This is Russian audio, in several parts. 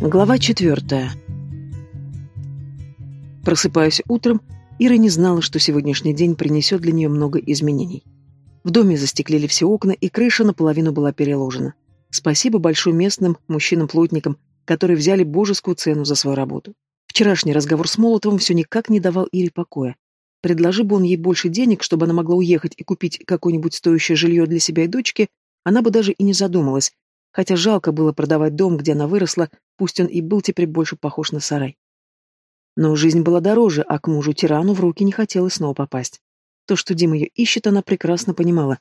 Глава четвертая. Просыпаясь утром, Ира не знала, что сегодняшний день принесет для нее много изменений. В доме застеклили все окна, и крыша наполовину была переложена. Спасибо большое местным мужчинам-плотникам, которые взяли божескую цену за свою работу. Вчерашний разговор с Молотовым все никак не давал Ире покоя. Предложи бы он ей больше денег, чтобы она могла уехать и купить какое-нибудь стоящее жилье для себя и дочки, она бы даже и не задумалась, хотя жалко было продавать дом, где она выросла, пусть он и был теперь больше похож на сарай. Но жизнь была дороже, а к мужу-тирану в руки не хотелось снова попасть. То, что Дима ее ищет, она прекрасно понимала.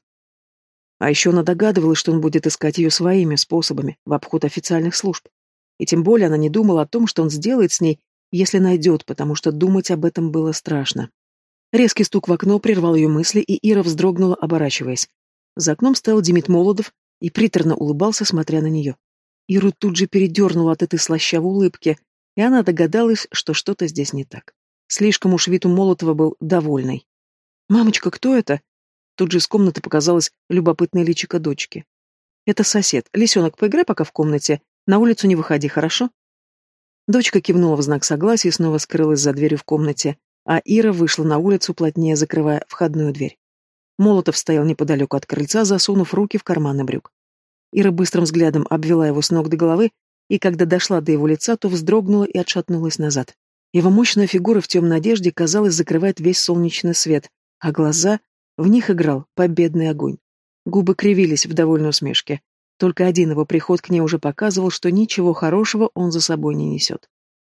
А еще она догадывалась, что он будет искать ее своими способами, в обход официальных служб. И тем более она не думала о том, что он сделает с ней, если найдет, потому что думать об этом было страшно. Резкий стук в окно прервал ее мысли, и Ира вздрогнула, оборачиваясь. За окном стоял Демид Молодов, и приторно улыбался, смотря на нее. Иру тут же передернула от этой слащавой улыбки, и она догадалась, что что-то здесь не так. Слишком уж вид у Молотова был довольный. «Мамочка, кто это?» Тут же из комнаты показалась любопытная личико дочки. «Это сосед. Лисенок, поиграй пока в комнате. На улицу не выходи, хорошо?» Дочка кивнула в знак согласия и снова скрылась за дверью в комнате, а Ира вышла на улицу, плотнее закрывая входную дверь. Молотов стоял неподалеку от крыльца, засунув руки в карманы брюк. Ира быстрым взглядом обвела его с ног до головы, и когда дошла до его лица, то вздрогнула и отшатнулась назад. Его мощная фигура в темной одежде, казалось, закрывает весь солнечный свет, а глаза... В них играл победный огонь. Губы кривились в довольной усмешке. Только один его приход к ней уже показывал, что ничего хорошего он за собой не несет.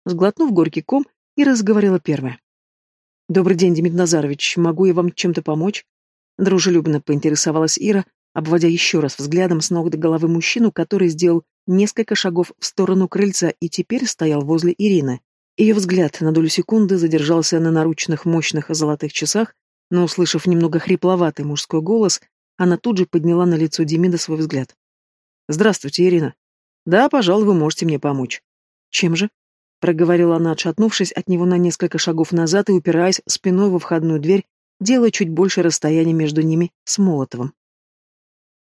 Сглотнув горький ком, Ира заговорила первая. «Добрый день, Демид Назарович. Могу я вам чем-то помочь?» Дружелюбно поинтересовалась Ира, обводя еще раз взглядом с ног до головы мужчину, который сделал несколько шагов в сторону крыльца и теперь стоял возле Ирины. Ее взгляд на долю секунды задержался на наручных мощных золотых часах, но, услышав немного хрипловатый мужской голос, она тут же подняла на лицо Демида свой взгляд. «Здравствуйте, Ирина. Да, пожалуй, вы можете мне помочь». «Чем же?» — проговорила она, отшатнувшись от него на несколько шагов назад и упираясь спиной во входную дверь, делая чуть больше расстояния между ними с Молотовым.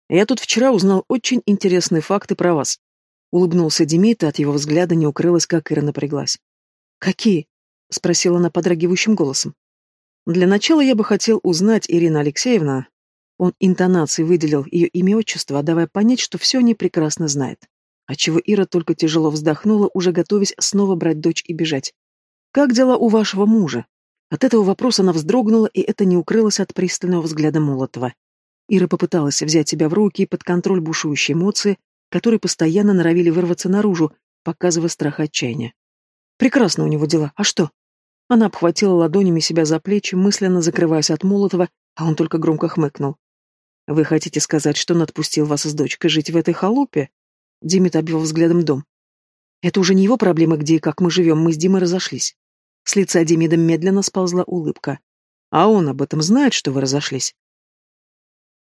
«Я тут вчера узнал очень интересные факты про вас». Улыбнулся Демид, от его взгляда не укрылась, как Ира напряглась. «Какие?» — спросила она подрагивающим голосом. «Для начала я бы хотел узнать, Ирина Алексеевна...» Он интонацией выделил ее имя отчество, давая понять, что все они прекрасно знает. Отчего Ира только тяжело вздохнула, уже готовясь снова брать дочь и бежать. «Как дела у вашего мужа?» От этого вопроса она вздрогнула, и это не укрылось от пристального взгляда Молотова. Ира попыталась взять себя в руки и под контроль бушующие эмоции, которые постоянно норовили вырваться наружу, показывая страх отчаяния. «Прекрасно у него дела. А что?» Она обхватила ладонями себя за плечи, мысленно закрываясь от Молотова, а он только громко хмыкнул. «Вы хотите сказать, что он отпустил вас с дочкой жить в этой халупе?» Димит обвел взглядом дом. «Это уже не его проблемы, где и как мы живем, мы с Димой разошлись. С лица Демида медленно сползла улыбка. «А он об этом знает, что вы разошлись?»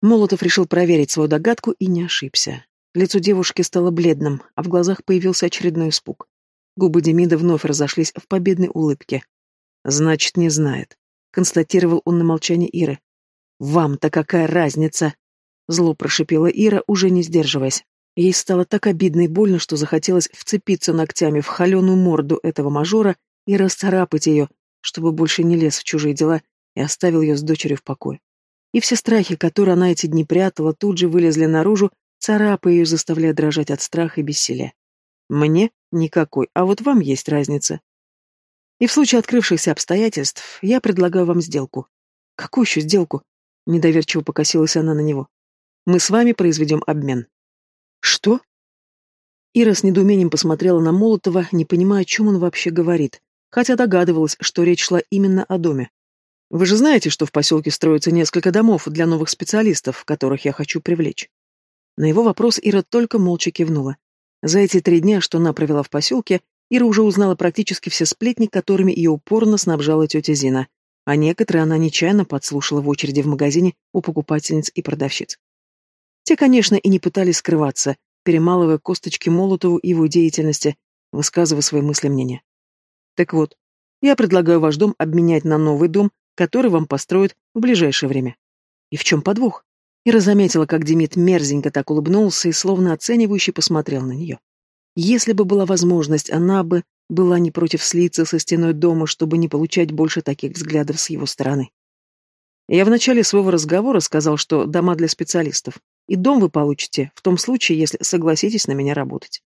Молотов решил проверить свою догадку и не ошибся. Лицо девушки стало бледным, а в глазах появился очередной испуг. Губы Демида вновь разошлись в победной улыбке. «Значит, не знает», — констатировал он на молчание Иры. «Вам-то какая разница?» Зло прошипела Ира, уже не сдерживаясь. Ей стало так обидно и больно, что захотелось вцепиться ногтями в холеную морду этого мажора и расцарапать ее, чтобы больше не лез в чужие дела и оставил ее с дочерью в покое. И все страхи, которые она эти дни прятала, тут же вылезли наружу, царапая ее, заставляя дрожать от страха и бессилия. Мне никакой, а вот вам есть разница. И в случае открывшихся обстоятельств я предлагаю вам сделку. Какую еще сделку? Недоверчиво покосилась она на него. Мы с вами произведем обмен. Что? Ира с недоумением посмотрела на Молотова, не понимая, о чем он вообще говорит хотя догадывалась, что речь шла именно о доме. Вы же знаете, что в поселке строится несколько домов для новых специалистов, которых я хочу привлечь. На его вопрос Ира только молча кивнула. За эти три дня, что она провела в поселке, Ира уже узнала практически все сплетни, которыми ее упорно снабжала тетя Зина, а некоторые она нечаянно подслушала в очереди в магазине у покупательниц и продавщиц. Те, конечно, и не пытались скрываться, перемалывая косточки Молотову и его деятельности, высказывая свои мысли мнения. Так вот, я предлагаю ваш дом обменять на новый дом, который вам построят в ближайшее время. И в чем подвох? Ира заметила, как Демид мерзенько так улыбнулся и словно оценивающе посмотрел на нее. Если бы была возможность, она бы была не против слиться со стеной дома, чтобы не получать больше таких взглядов с его стороны. Я в начале своего разговора сказал, что дома для специалистов, и дом вы получите в том случае, если согласитесь на меня работать.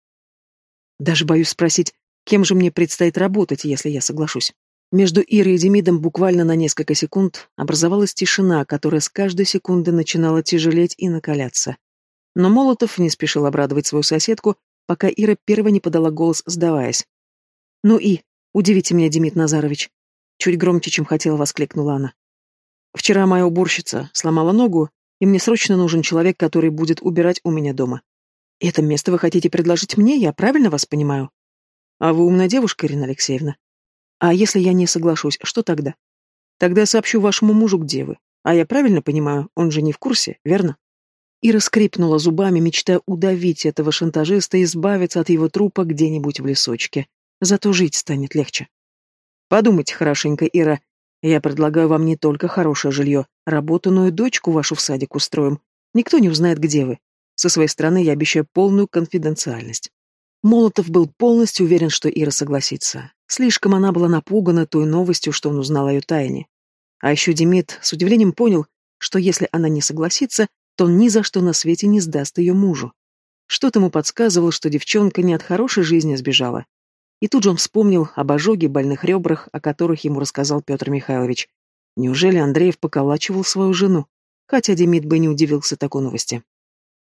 Даже боюсь спросить, кем же мне предстоит работать, если я соглашусь. Между Ирой и Демидом буквально на несколько секунд образовалась тишина, которая с каждой секунды начинала тяжелеть и накаляться. Но Молотов не спешил обрадовать свою соседку, пока Ира первой не подала голос, сдаваясь. «Ну и, удивите меня, Демид Назарович!» Чуть громче, чем хотела, воскликнула она. «Вчера моя уборщица сломала ногу, и мне срочно нужен человек, который будет убирать у меня дома. Это место вы хотите предложить мне, я правильно вас понимаю? А вы умная девушка, Ирина Алексеевна. А если я не соглашусь, что тогда? Тогда сообщу вашему мужу, где вы. А я правильно понимаю, он же не в курсе, верно? Ира скрипнула зубами, мечтая удавить этого шантажиста и избавиться от его трупа где-нибудь в лесочке. Зато жить станет легче. Подумайте хорошенько, Ира. Я предлагаю вам не только хорошее жилье, работу, но и дочку вашу в садик устроим. Никто не узнает, где вы. Со своей стороны я обещаю полную конфиденциальность. Молотов был полностью уверен, что Ира согласится. Слишком она была напугана той новостью, что он узнал о ее тайне. А еще Демид с удивлением понял, что если она не согласится, то он ни за что на свете не сдаст ее мужу. Что-то ему подсказывало, что девчонка не от хорошей жизни сбежала. И тут же он вспомнил об ожоге больных ребрах, о которых ему рассказал Петр Михайлович. Неужели Андреев поколачивал свою жену? Хотя Демид бы не удивился такой новости.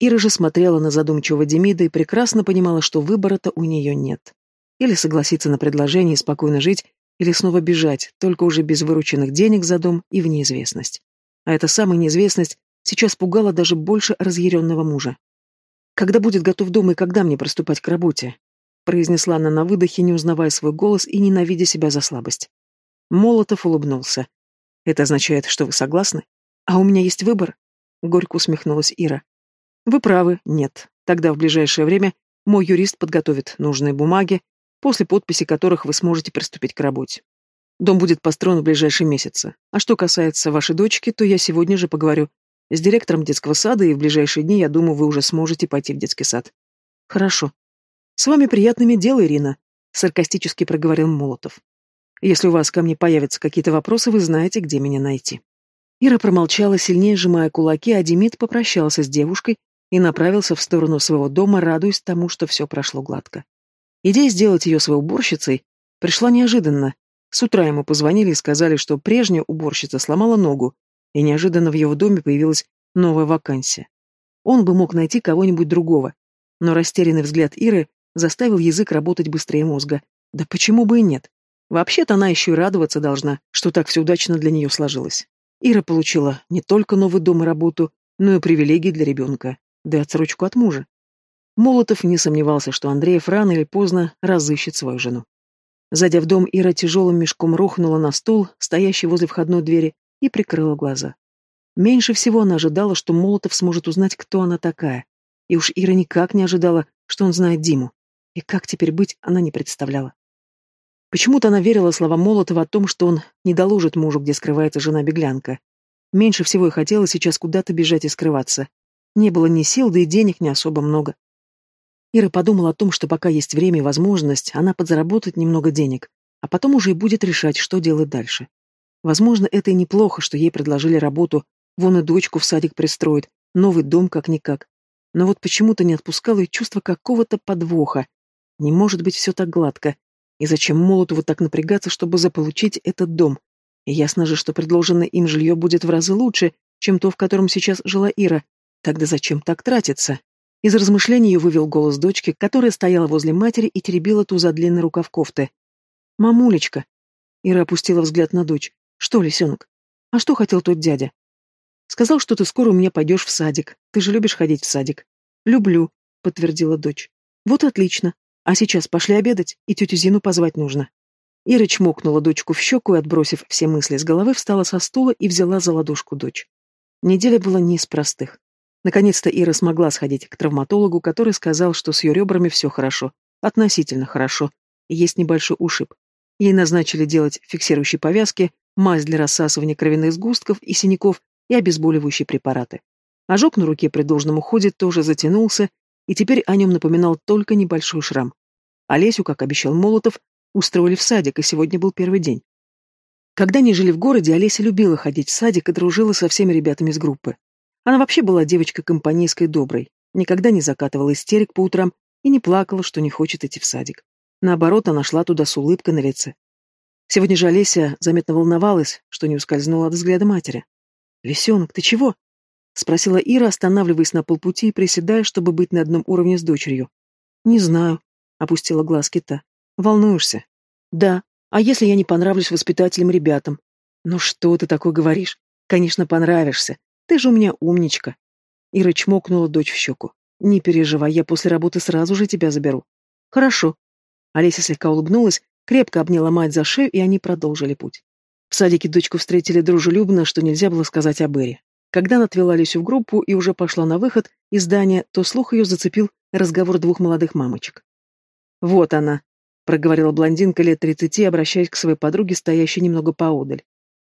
Ира же смотрела на задумчивого Демида и прекрасно понимала, что выбора-то у нее нет. Или согласиться на предложение и спокойно жить, или снова бежать, только уже без вырученных денег за дом и в неизвестность. А эта самая неизвестность сейчас пугала даже больше разъяренного мужа. «Когда будет готов дом и когда мне приступать к работе?» произнесла она на выдохе, не узнавая свой голос и ненавидя себя за слабость. Молотов улыбнулся. «Это означает, что вы согласны? А у меня есть выбор?» Горько усмехнулась Ира. Вы правы, нет. Тогда в ближайшее время мой юрист подготовит нужные бумаги, после подписи которых вы сможете приступить к работе. Дом будет построен в ближайшие месяцы. А что касается вашей дочки, то я сегодня же поговорю с директором детского сада, и в ближайшие дни, я думаю, вы уже сможете пойти в детский сад. Хорошо. С вами приятно иметь дело, Ирина, саркастически проговорил Молотов. Если у вас ко мне появятся какие-то вопросы, вы знаете, где меня найти. Ира промолчала, сильнее сжимая кулаки, а Демид попрощался с девушкой и направился в сторону своего дома, радуясь тому, что все прошло гладко. Идея сделать ее своей уборщицей пришла неожиданно. С утра ему позвонили и сказали, что прежняя уборщица сломала ногу, и неожиданно в его доме появилась новая вакансия. Он бы мог найти кого-нибудь другого, но растерянный взгляд Иры заставил язык работать быстрее мозга. Да почему бы и нет? Вообще-то она еще и радоваться должна, что так все удачно для нее сложилось. Ира получила не только новый дом и работу, но и привилегии для ребенка да отсрочку от мужа. Молотов не сомневался, что Андреев рано или поздно разыщет свою жену. Зайдя в дом, Ира тяжелым мешком рухнула на стул, стоящий возле входной двери, и прикрыла глаза. Меньше всего она ожидала, что Молотов сможет узнать, кто она такая. И уж Ира никак не ожидала, что он знает Диму. И как теперь быть, она не представляла. Почему-то она верила словам Молотова о том, что он не доложит мужу, где скрывается жена-беглянка. Меньше всего и хотела сейчас куда-то бежать и скрываться. Не было ни сил, да и денег не особо много. Ира подумала о том, что пока есть время и возможность, она подзаработает немного денег, а потом уже и будет решать, что делать дальше. Возможно, это и неплохо, что ей предложили работу, вон и дочку в садик пристроить, новый дом как-никак. Но вот почему-то не отпускало и чувство какого-то подвоха. Не может быть все так гладко. И зачем Молотову так напрягаться, чтобы заполучить этот дом? И ясно же, что предложенное им жилье будет в разы лучше, чем то, в котором сейчас жила Ира, Тогда зачем так тратиться? Из размышлений ее вывел голос дочки, которая стояла возле матери и теребила ту за длинный рукав кофты. «Мамулечка!» Ира опустила взгляд на дочь. «Что, лисенок? А что хотел тот дядя?» «Сказал, что ты скоро у меня пойдешь в садик. Ты же любишь ходить в садик?» «Люблю», — подтвердила дочь. «Вот отлично. А сейчас пошли обедать, и тетю Зину позвать нужно». Ира чмокнула дочку в щеку и, отбросив все мысли с головы, встала со стула и взяла за ладошку дочь. Неделя была не из простых. Наконец-то Ира смогла сходить к травматологу, который сказал, что с ее ребрами все хорошо, относительно хорошо, есть небольшой ушиб. Ей назначили делать фиксирующие повязки, мазь для рассасывания кровяных сгустков и синяков и обезболивающие препараты. Ожог на руке при должном уходе тоже затянулся, и теперь о нем напоминал только небольшой шрам. Олесю, как обещал Молотов, устроили в садик, и сегодня был первый день. Когда они жили в городе, Олеся любила ходить в садик и дружила со всеми ребятами из группы. Она вообще была девочкой компанейской доброй, никогда не закатывала истерик по утрам и не плакала, что не хочет идти в садик. Наоборот, она шла туда с улыбкой на лице. Сегодня же Олеся заметно волновалась, что не ускользнула от взгляда матери. «Лисенок, ты чего?» — спросила Ира, останавливаясь на полпути и приседая, чтобы быть на одном уровне с дочерью. «Не знаю», — опустила глаз кита. «Волнуешься?» «Да. А если я не понравлюсь воспитателям-ребятам?» «Ну что ты такое говоришь? Конечно, понравишься. Ты же у меня умничка. Ира чмокнула дочь в щеку. Не переживай, я после работы сразу же тебя заберу. Хорошо. Олеся слегка улыбнулась, крепко обняла мать за шею, и они продолжили путь. В садике дочку встретили дружелюбно, что нельзя было сказать об Эре. Когда она отвела Олесю в группу и уже пошла на выход из здания, то слух ее зацепил разговор двух молодых мамочек. «Вот она», — проговорила блондинка лет тридцати, обращаясь к своей подруге, стоящей немного поодаль.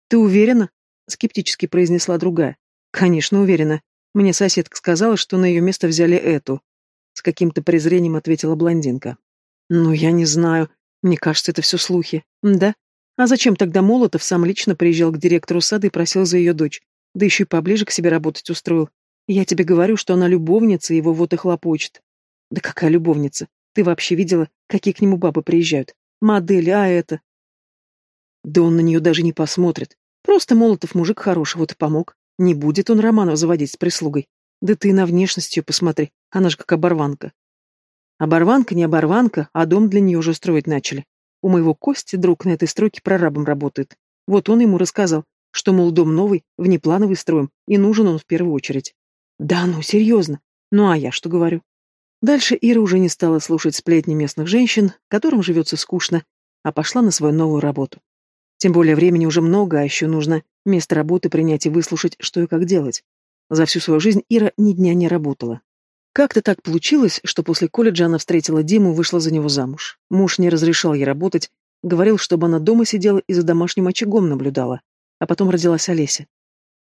«Ты уверена?» — скептически произнесла другая. Конечно, уверена. Мне соседка сказала, что на ее место взяли эту. С каким-то презрением ответила блондинка. Ну, я не знаю. Мне кажется, это все слухи. Да? А зачем тогда Молотов сам лично приезжал к директору сада и просил за ее дочь? Да еще и поближе к себе работать устроил. Я тебе говорю, что она любовница, его вот и хлопочет. Да какая любовница? Ты вообще видела, какие к нему бабы приезжают? Модели, а это? Да он на нее даже не посмотрит. Просто Молотов мужик хороший, вот и помог. Не будет он Романов заводить с прислугой. Да ты на внешность ее посмотри, она же как оборванка. Оборванка не оборванка, а дом для нее уже строить начали. У моего Кости друг на этой стройке прорабом работает. Вот он ему рассказал, что, мол, дом новый, внеплановый строим, и нужен он в первую очередь. Да ну, серьезно. Ну а я что говорю? Дальше Ира уже не стала слушать сплетни местных женщин, которым живется скучно, а пошла на свою новую работу. Тем более времени уже много, а еще нужно место работы принять и выслушать, что и как делать. За всю свою жизнь Ира ни дня не работала. Как-то так получилось, что после колледжа она встретила Диму и вышла за него замуж. Муж не разрешал ей работать, говорил, чтобы она дома сидела и за домашним очагом наблюдала. А потом родилась Олеся.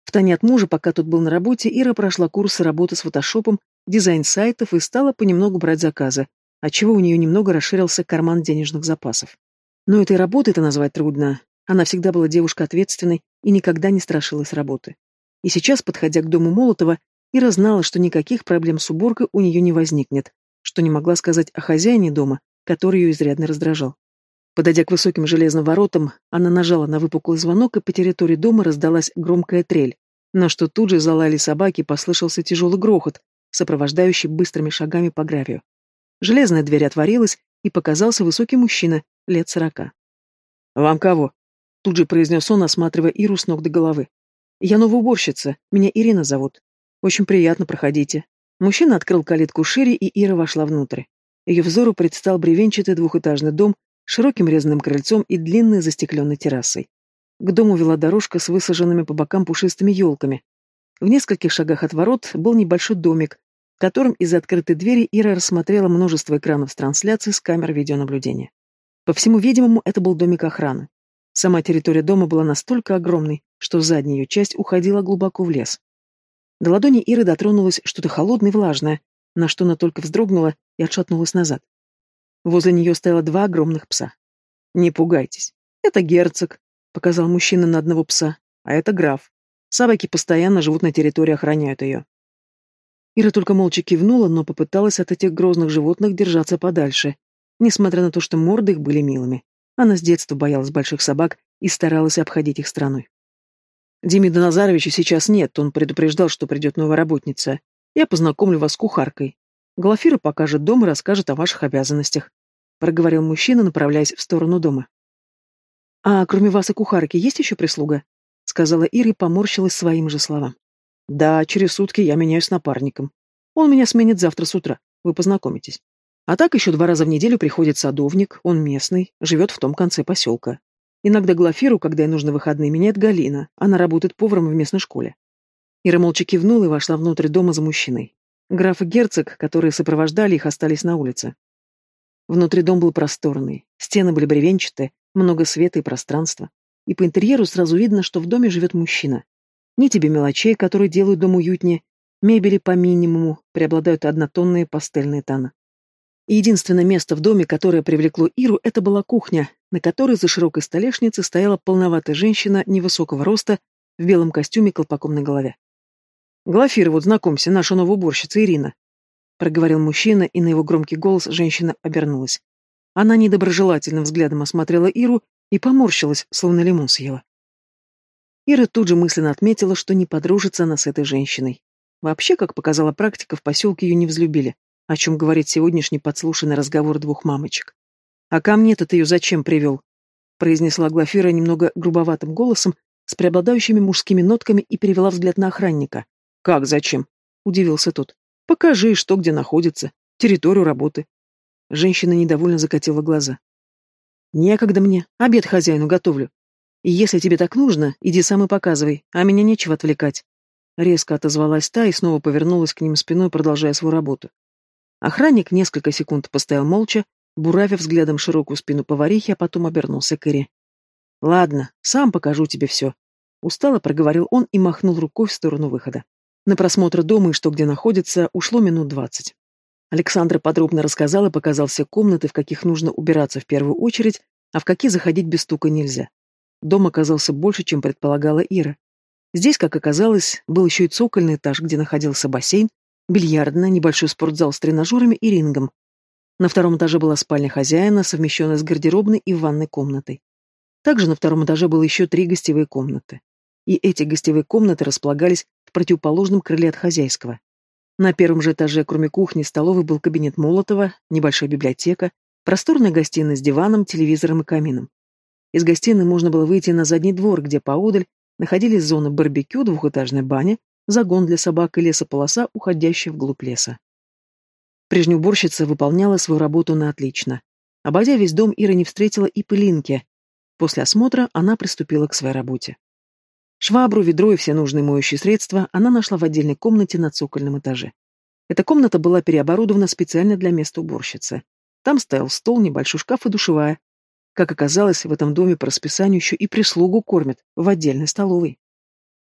В тайне от мужа, пока тот был на работе, Ира прошла курсы работы с фотошопом, дизайн сайтов и стала понемногу брать заказы, отчего у нее немного расширился карман денежных запасов. Но этой работой-то назвать трудно. Она всегда была девушкой ответственной и никогда не страшилась работы. И сейчас, подходя к дому Молотова, Ира знала, что никаких проблем с уборкой у нее не возникнет, что не могла сказать о хозяине дома, который ее изрядно раздражал. Подойдя к высоким железным воротам, она нажала на выпуклый звонок, и по территории дома раздалась громкая трель, на что тут же залаяли собаки, послышался тяжелый грохот, сопровождающий быстрыми шагами по гравию. Железная дверь отворилась, и показался высокий мужчина, лет сорока. «Вам кого?» Тут же произнес он, осматривая Иру с ног до головы. «Я новая. Меня Ирина зовут. Очень приятно, проходите». Мужчина открыл калитку шире, и Ира вошла внутрь. Ее взору предстал бревенчатый двухэтажный дом с широким резным крыльцом и длинной застекленной террасой. К дому вела дорожка с высаженными по бокам пушистыми елками. В нескольких шагах от ворот был небольшой домик, в котором из открытой двери Ира рассмотрела множество экранов с трансляцией с камер видеонаблюдения. По всему видимому, это был домик охраны. Сама территория дома была настолько огромной, что задняя ее часть уходила глубоко в лес. До ладони Иры дотронулось что-то холодное и влажное, на что она только вздрогнула и отшатнулась назад. Возле нее стояло два огромных пса. «Не пугайтесь. Это герцог», — показал мужчина на одного пса, «а это граф. Собаки постоянно живут на территории, охраняют ее». Ира только молча кивнула, но попыталась от этих грозных животных держаться подальше, несмотря на то, что морды их были милыми. Она с детства боялась больших собак и старалась обходить их стороной. Демида Назаровича сейчас нет, он предупреждал, что придет новая работница. Я познакомлю вас с кухаркой. Глафира покажет дом и расскажет о ваших обязанностях», — проговорил мужчина, направляясь в сторону дома. «А кроме вас и кухарки есть еще прислуга?» — сказала Ира и поморщилась своим же словам. «Да, через сутки я меняюсь напарником. Он меня сменит завтра с утра. Вы познакомитесь». А так еще два раза в неделю приходит садовник, он местный, живет в том конце поселка. Иногда Глафиру, когда ей нужны выходные, меняет Галина, она работает поваром в местной школе. Ира молча кивнула и вошла внутрь дома за мужчиной. Граф и герцог, которые сопровождали их, остались на улице. Внутри дом был просторный, стены были бревенчатые, много света и пространства. И по интерьеру сразу видно, что в доме живет мужчина. Ни тебе мелочей, которые делают дом уютнее, Мебели по минимуму, преобладают однотонные пастельные тона. И единственное место в доме, которое привлекло Иру, это была кухня, на которой за широкой столешницей стояла полноватая женщина невысокого роста в белом костюме колпаком на голове. «Глафира, вот знакомься, наша новая Ирина», — проговорил мужчина, и на его громкий голос женщина обернулась. Она недоброжелательным взглядом осмотрела Иру и поморщилась, словно лимон съела. Ира тут же мысленно отметила, что не подружится она с этой женщиной. Вообще, как показала практика, в поселке ее не взлюбили, о чем говорит сегодняшний подслушанный разговор двух мамочек. «А ко мне-то ты ее зачем привел?» произнесла Глафира немного грубоватым голосом, с преобладающими мужскими нотками и перевела взгляд на охранника. «Как зачем?» — удивился тот. «Покажи, что где находится, территорию работы». Женщина недовольно закатила глаза. «Некогда мне, обед хозяину готовлю. И если тебе так нужно, иди сам и показывай, а меня нечего отвлекать. Резко отозвалась та и снова повернулась к ним спиной, продолжая свою работу. Охранник несколько секунд постоял молча, буравя взглядом широкую спину поварихи, а потом обернулся к Ире. «Ладно, сам покажу тебе все», — устало проговорил он и махнул рукой в сторону выхода. На просмотр дома и что где находится ушло минут двадцать. Александр подробно рассказал и показал все комнаты, в каких нужно убираться в первую очередь, а в какие заходить без стука нельзя. Дом оказался больше, чем предполагала Ира. Здесь, как оказалось, был еще и цокольный этаж, где находился бассейн, бильярдная, небольшой спортзал с тренажерами и рингом. На втором этаже была спальня хозяина, совмещенная с гардеробной и ванной комнатой. Также на втором этаже было еще три гостевые комнаты. И эти гостевые комнаты располагались в противоположном крыле от хозяйского. На первом же этаже, кроме кухни и столовой, был кабинет Молотова, небольшая библиотека, просторная гостиная с диваном, телевизором и камином. Из гостиной можно было выйти на задний двор, где поодаль находились зоны барбекю, двухэтажная баня, загон для собак и лесополоса, уходящая вглубь леса. Прежняя уборщица выполняла свою работу на отлично. Обойдя весь дом, Ира не встретила и пылинки. После осмотра она приступила к своей работе. Швабру, ведро и все нужные моющие средства она нашла в отдельной комнате на цокольном этаже. Эта комната была переоборудована специально для места уборщицы. Там стоял стол, небольшой шкаф и душевая, как оказалось, в этом доме по расписанию еще и прислугу кормят в отдельной столовой.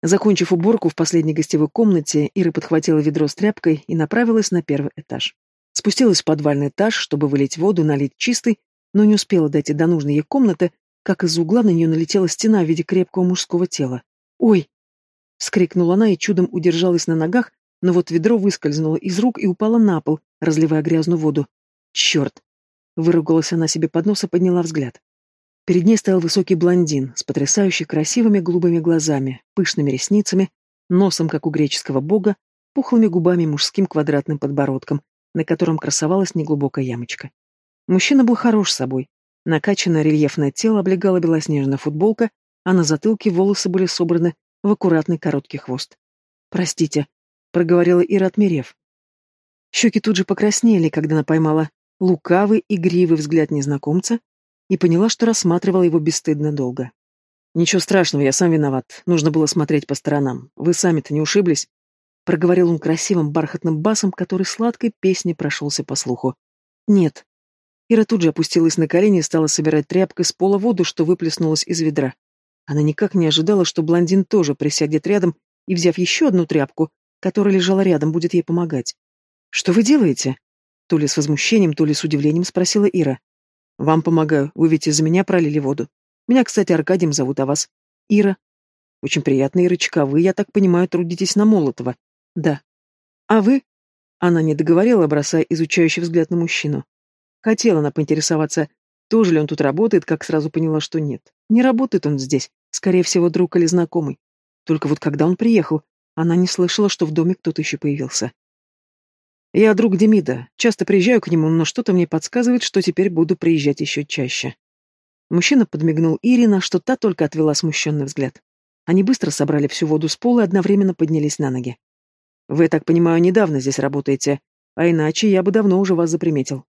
Закончив уборку в последней гостевой комнате, Ира подхватила ведро с тряпкой и направилась на первый этаж. Спустилась в подвальный этаж, чтобы вылить воду, налить чистой, но не успела дойти до нужной ей комнаты, как из угла на нее налетела стена в виде крепкого мужского тела. «Ой!» — вскрикнула она и чудом удержалась на ногах, но вот ведро выскользнуло из рук и упало на пол, разливая грязную воду. «Черт!» Выругалась она себе под нос и подняла взгляд. Перед ней стоял высокий блондин с потрясающе красивыми голубыми глазами, пышными ресницами, носом, как у греческого бога, пухлыми губами мужским квадратным подбородком, на котором красовалась неглубокая ямочка. Мужчина был хорош собой. Накачанное рельефное тело облегала белоснежная футболка, а на затылке волосы были собраны в аккуратный короткий хвост. «Простите», — проговорила Ира, отмерев. Щеки тут же покраснели, когда она поймала лукавый, игривый взгляд незнакомца и поняла, что рассматривала его бесстыдно долго. «Ничего страшного, я сам виноват. Нужно было смотреть по сторонам. Вы сами-то не ушиблись?» Проговорил он красивым бархатным басом, который сладкой песней прошелся по слуху. «Нет». Ира тут же опустилась на колени и стала собирать тряпкой с пола воду, что выплеснулась из ведра. Она никак не ожидала, что блондин тоже присядет рядом и, взяв еще одну тряпку, которая лежала рядом, будет ей помогать. «Что вы делаете?» То ли с возмущением, то ли с удивлением спросила Ира. «Вам помогаю, вы ведь из-за меня пролили воду. Меня, кстати, Аркадием зовут, а вас?» «Ира». «Очень приятно, Ирочка. Вы, я так понимаю, трудитесь на Молотова?» «Да». «А вы?» Она не договорила, бросая изучающий взгляд на мужчину. Хотела она поинтересоваться, тоже ли он тут работает, как сразу поняла, что нет. Не работает он здесь, скорее всего, друг или знакомый. Только вот когда он приехал, она не слышала, что в доме кто-то еще появился. Я друг Демида, часто приезжаю к нему, но что-то мне подсказывает, что теперь буду приезжать еще чаще. Мужчина подмигнул Ирина, что та только отвела смущенный взгляд. Они быстро собрали всю воду с пола и одновременно поднялись на ноги. «Вы, так понимаю, недавно здесь работаете, а иначе я бы давно уже вас заприметил».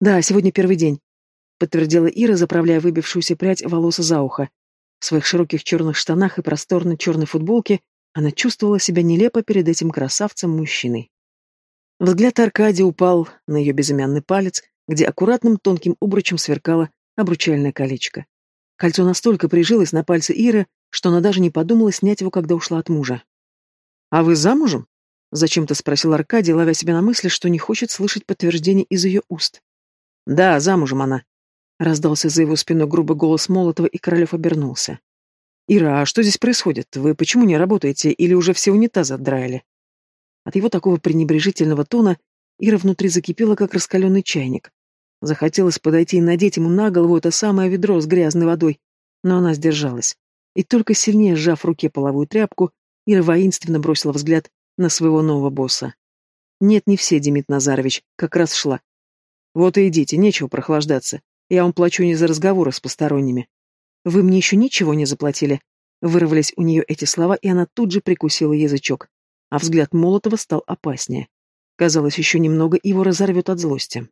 «Да, сегодня первый день», — подтвердила Ира, заправляя выбившуюся прядь волос за ухо. В своих широких черных штанах и просторной черной футболке она чувствовала себя нелепо перед этим красавцем-мужчиной. Взгляд Аркадия упал на ее безымянный палец, где аккуратным тонким обручем сверкало обручальное колечко. Кольцо настолько прижилось на пальце Иры, что она даже не подумала снять его, когда ушла от мужа. «А вы замужем?» Зачем-то спросил Аркадий, ловя себя на мысли, что не хочет слышать подтверждение из ее уст. Да, замужем она. Раздался за его спиной грубый голос Молотова, и Королев обернулся. «Ира, а что здесь происходит? Вы почему не работаете или уже все унитазы отдраили?» От его такого пренебрежительного тона Ира внутри закипела, как раскаленный чайник. Захотелось подойти и надеть ему на голову это самое ведро с грязной водой, но она сдержалась. И только сильнее сжав в руке половую тряпку, Ира воинственно бросила взгляд на своего нового босса. Нет, не все, Демид Назарович, как раз шла. Вот и идите, нечего прохлаждаться. Я вам плачу не за разговоры с посторонними. Вы мне еще ничего не заплатили. Вырвались у нее эти слова, и она тут же прикусила язычок. А взгляд Молотова стал опаснее. Казалось, еще немного его разорвет от злости.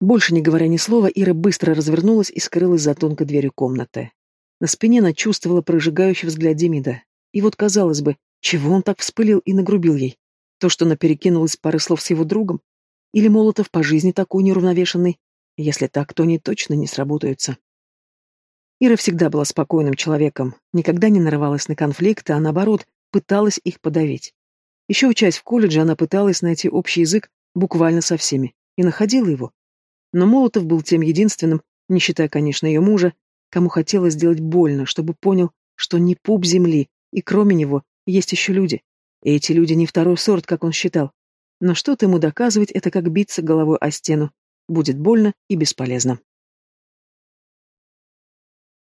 Больше не говоря ни слова, Ира быстро развернулась и скрылась за тонкой дверью комнаты. На спине она чувствовала прожигающий взгляд Демида. И вот, казалось бы, чего он так вспылил и нагрубил ей? То, что она перекинулась пары слов с его другом? Или Молотов по жизни такой неуравновешенный? Если так, то они точно не сработаются. Ира всегда была спокойным человеком, никогда не нарывалась на конфликты, а наоборот, пыталась их подавить. Еще учась в колледже, она пыталась найти общий язык буквально со всеми, и находила его. Но Молотов был тем единственным, не считая, конечно, ее мужа, кому хотелось сделать больно, чтобы понял, что не пуп земли, и кроме него есть еще люди. И эти люди не второй сорт, как он считал. Но что-то ему доказывать, это как биться головой о стену. Будет больно и бесполезно.